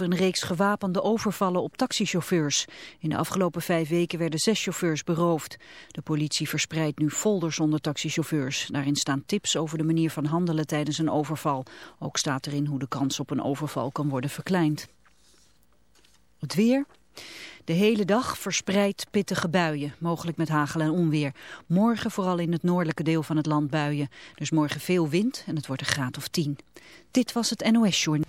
over een reeks gewapende overvallen op taxichauffeurs. In de afgelopen vijf weken werden zes chauffeurs beroofd. De politie verspreidt nu folders onder taxichauffeurs. Daarin staan tips over de manier van handelen tijdens een overval. Ook staat erin hoe de kans op een overval kan worden verkleind. Het weer... De hele dag verspreid pittige buien, mogelijk met hagel en onweer. Morgen vooral in het noordelijke deel van het land buien. Dus morgen veel wind en het wordt een graad of 10. Dit was het NOS Journal.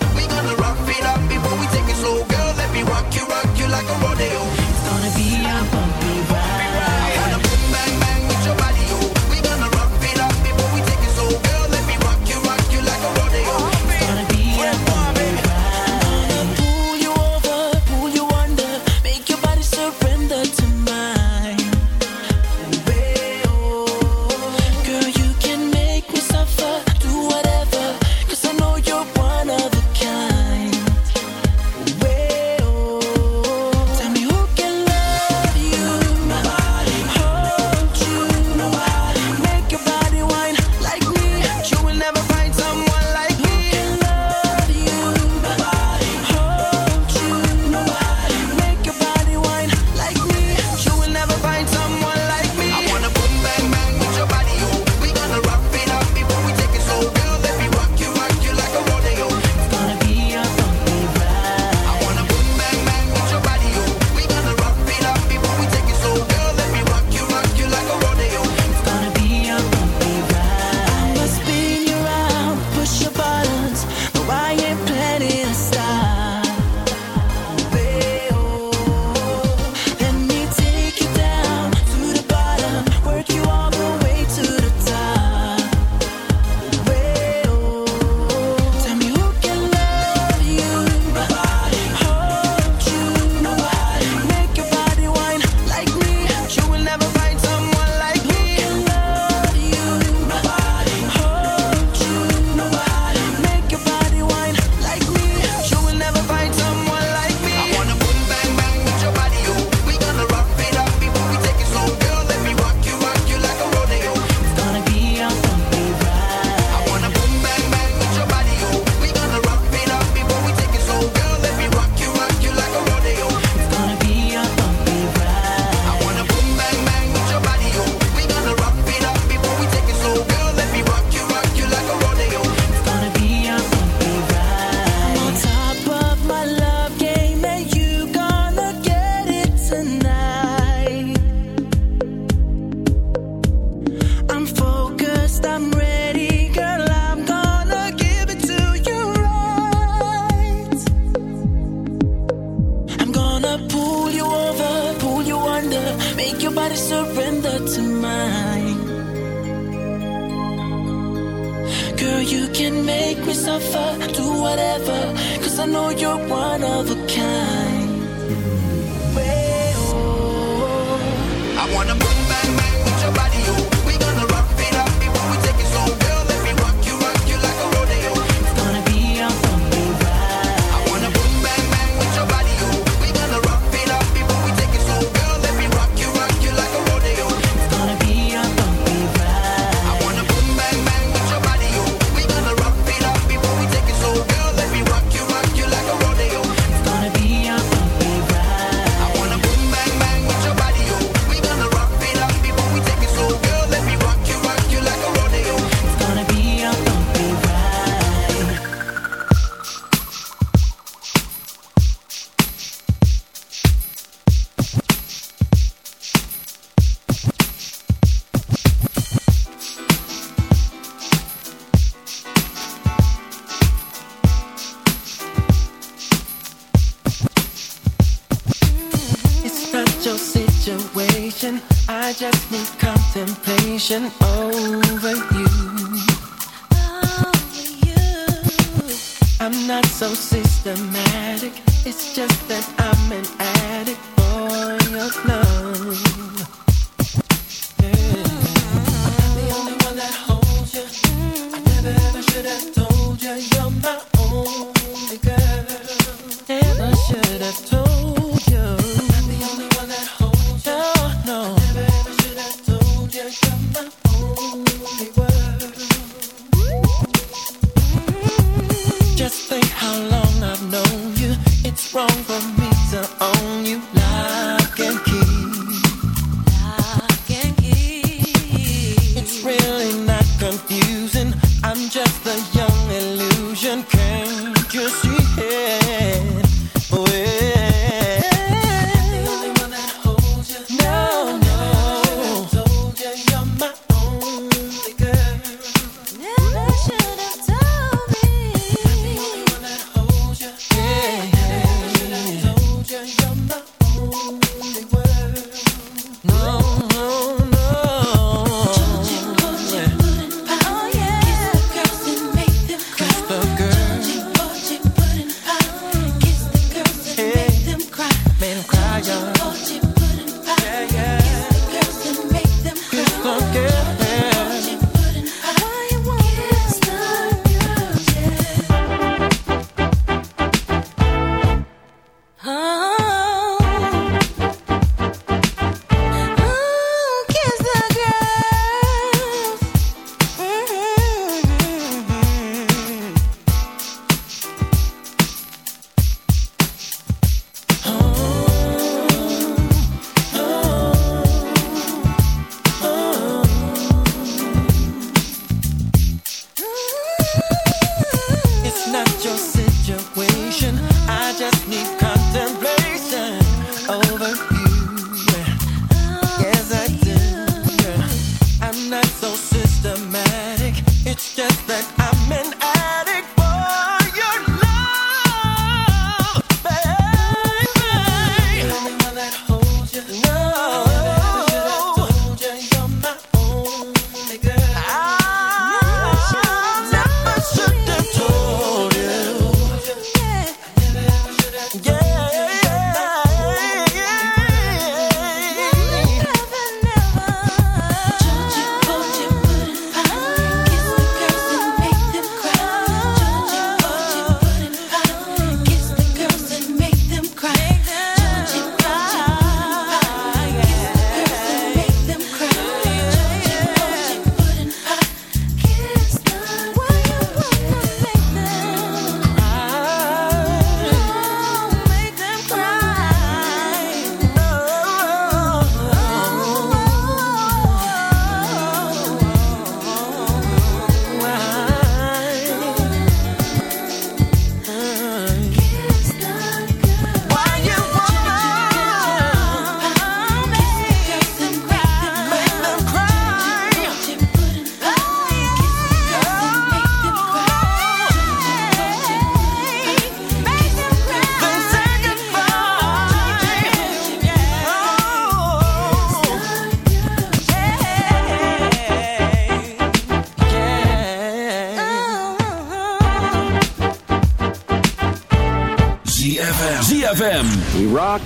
Like a rodeo.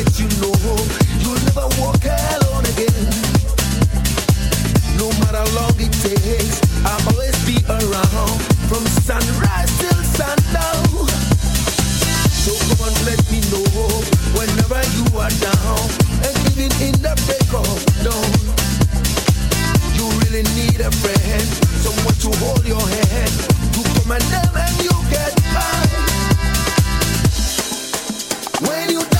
let you know you'll never walk alone again. No matter how long it takes, I'll always be around from sunrise till sundown. So come on, let me know whenever you are down and even in the. You really need a friend, someone to hold your hand. You come and and you get by. When you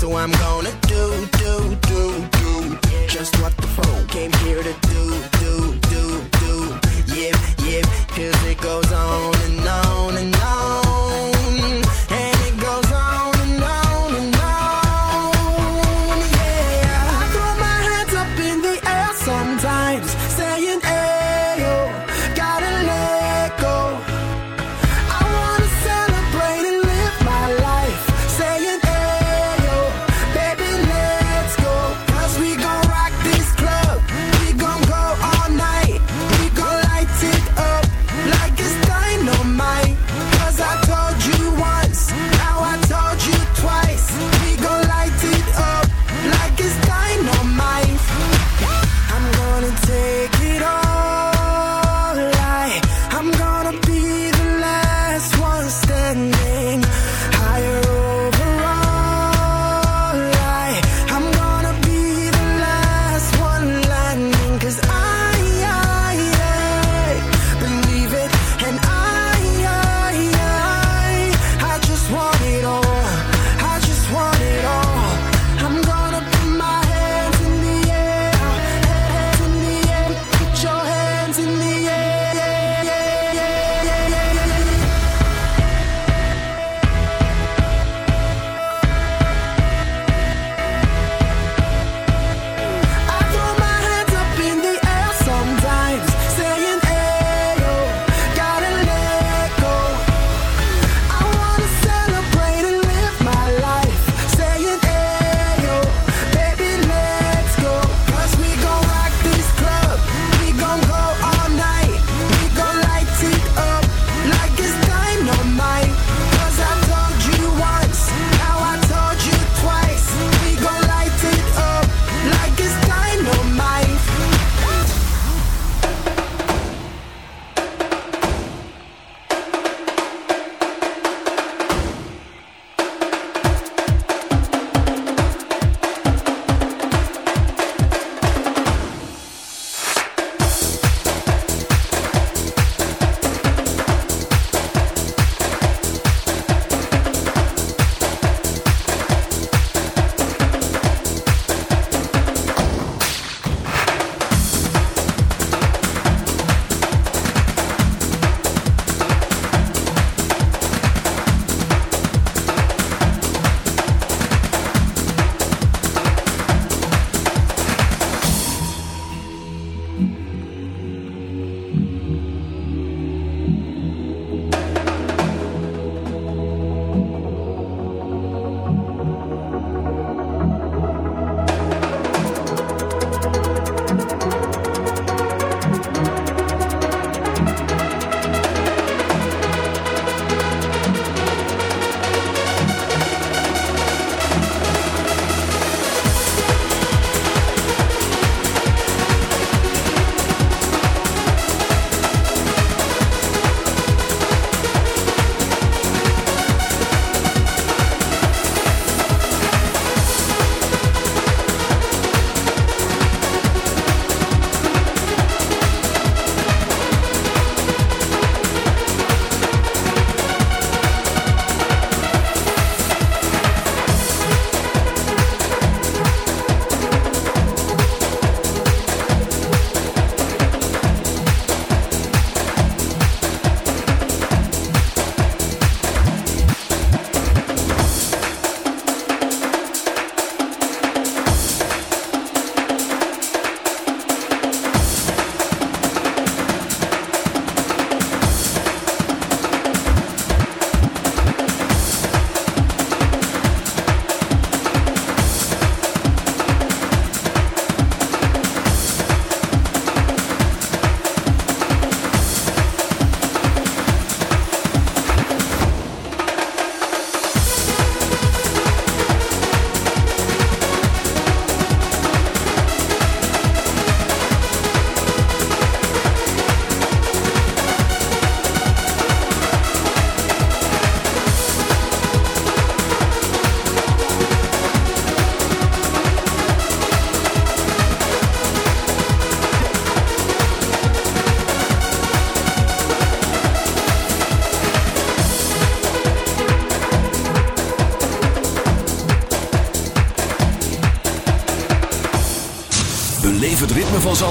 so I'm gonna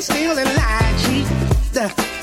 standing still and lie, cheat.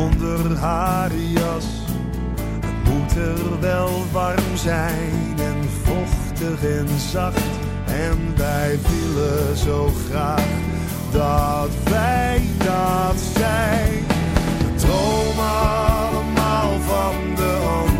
onder haar jas. Het moet er wel warm zijn en vochtig en zacht. En wij willen zo graag dat wij dat zijn. We dromen allemaal van de ander.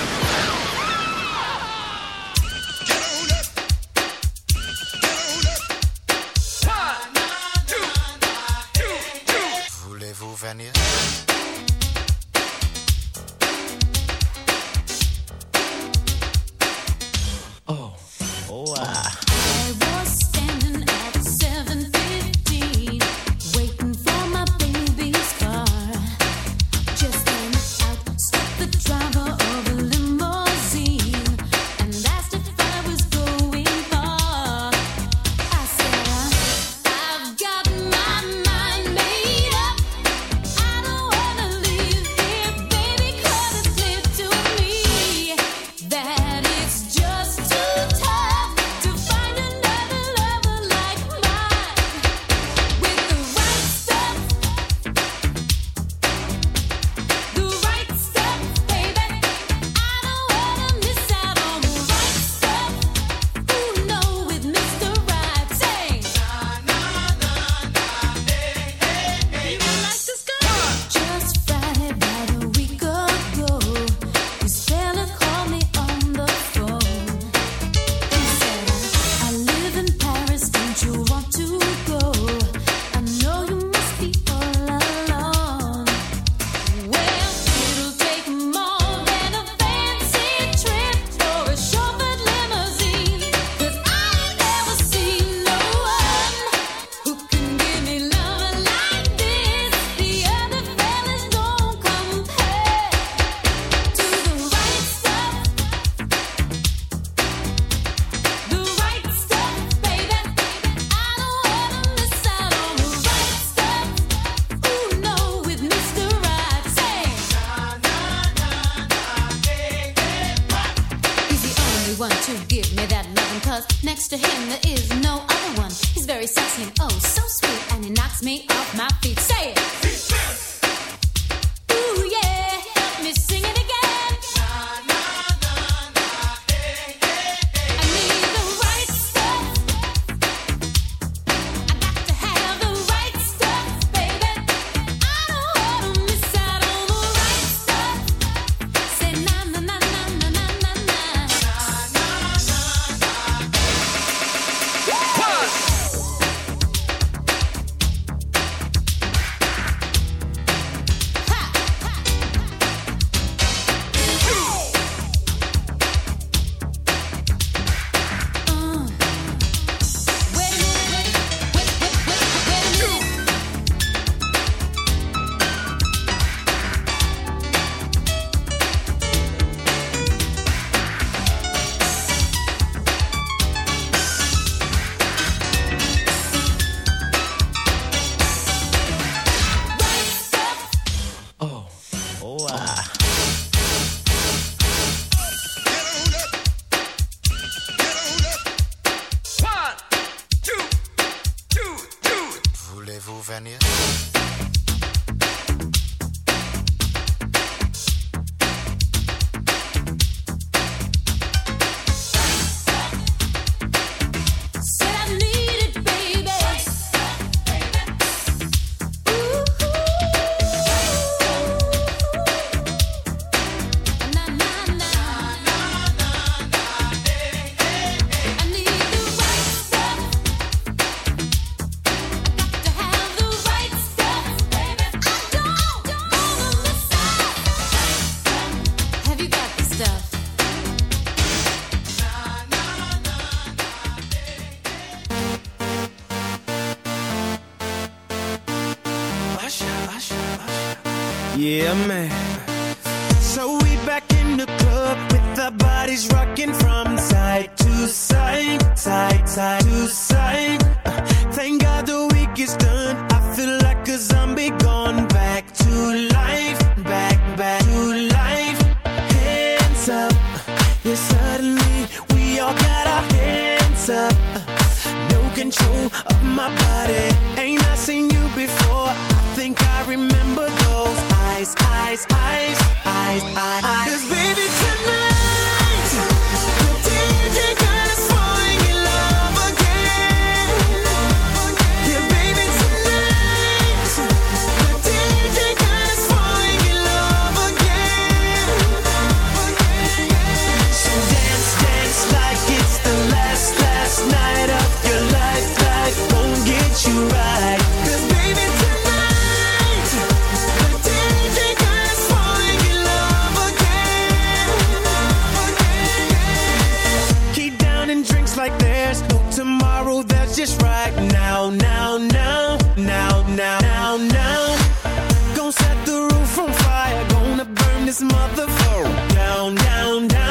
down, down, down.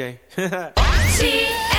DJ.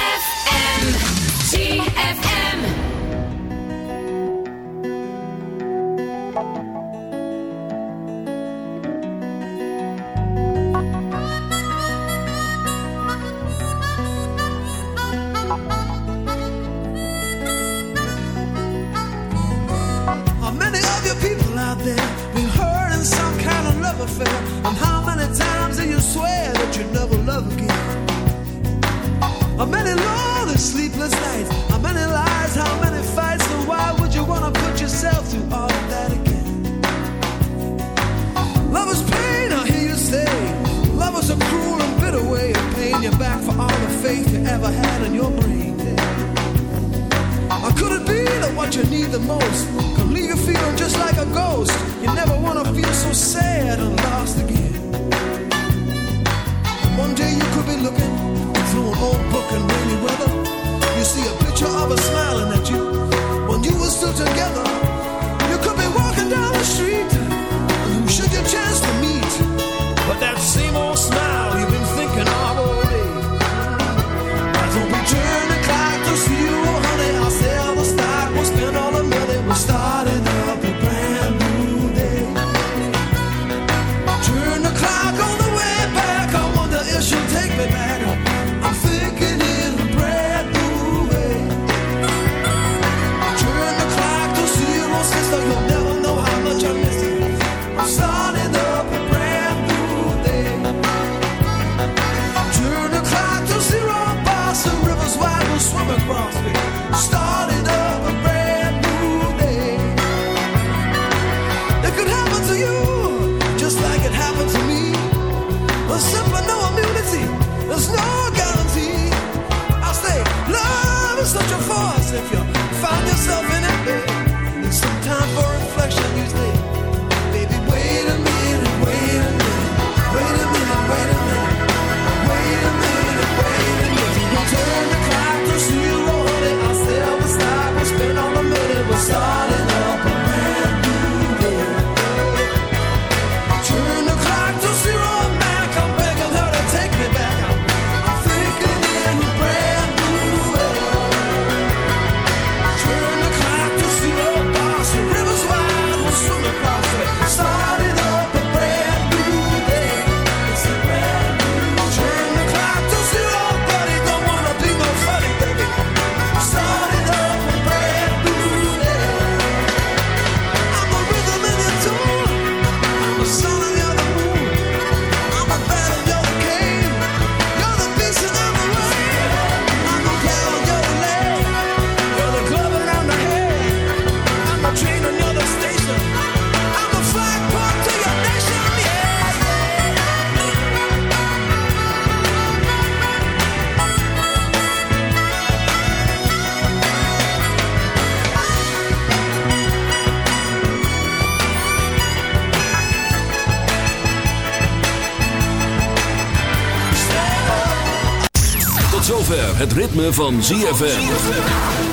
het ritme van ZFM.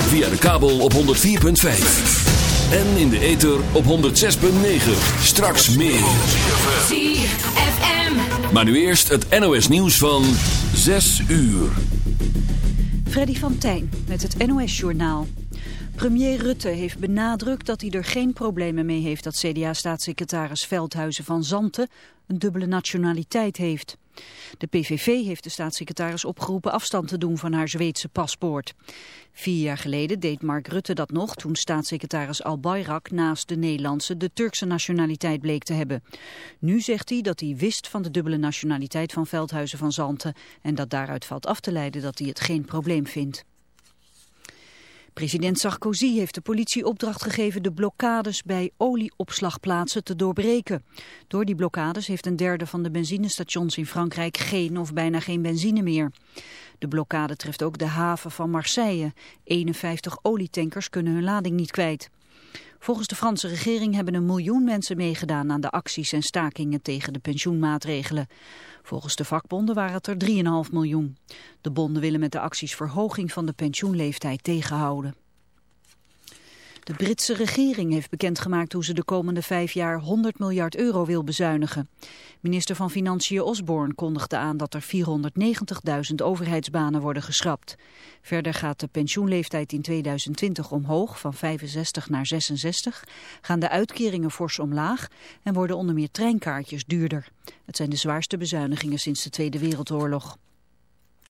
Via de kabel op 104.5. En in de ether op 106.9. Straks meer. ZFM. Maar nu eerst het NOS nieuws van 6 uur. Freddy van Tijn met het NOS-journaal. Premier Rutte heeft benadrukt dat hij er geen problemen mee heeft dat CDA-staatssecretaris Veldhuizen van Zanten een dubbele nationaliteit heeft. De PVV heeft de staatssecretaris opgeroepen afstand te doen van haar Zweedse paspoort. Vier jaar geleden deed Mark Rutte dat nog toen staatssecretaris Al Bayrak naast de Nederlandse de Turkse nationaliteit bleek te hebben. Nu zegt hij dat hij wist van de dubbele nationaliteit van Veldhuizen van Zanten en dat daaruit valt af te leiden dat hij het geen probleem vindt. President Sarkozy heeft de politie opdracht gegeven de blokkades bij olieopslagplaatsen te doorbreken. Door die blokkades heeft een derde van de benzinestations in Frankrijk geen of bijna geen benzine meer. De blokkade treft ook de haven van Marseille. 51 olietankers kunnen hun lading niet kwijt. Volgens de Franse regering hebben een miljoen mensen meegedaan aan de acties en stakingen tegen de pensioenmaatregelen. Volgens de vakbonden waren het er 3,5 miljoen. De bonden willen met de acties verhoging van de pensioenleeftijd tegenhouden. De Britse regering heeft bekendgemaakt hoe ze de komende vijf jaar 100 miljard euro wil bezuinigen. Minister van Financiën Osborne kondigde aan dat er 490.000 overheidsbanen worden geschrapt. Verder gaat de pensioenleeftijd in 2020 omhoog van 65 naar 66, gaan de uitkeringen fors omlaag en worden onder meer treinkaartjes duurder. Het zijn de zwaarste bezuinigingen sinds de Tweede Wereldoorlog.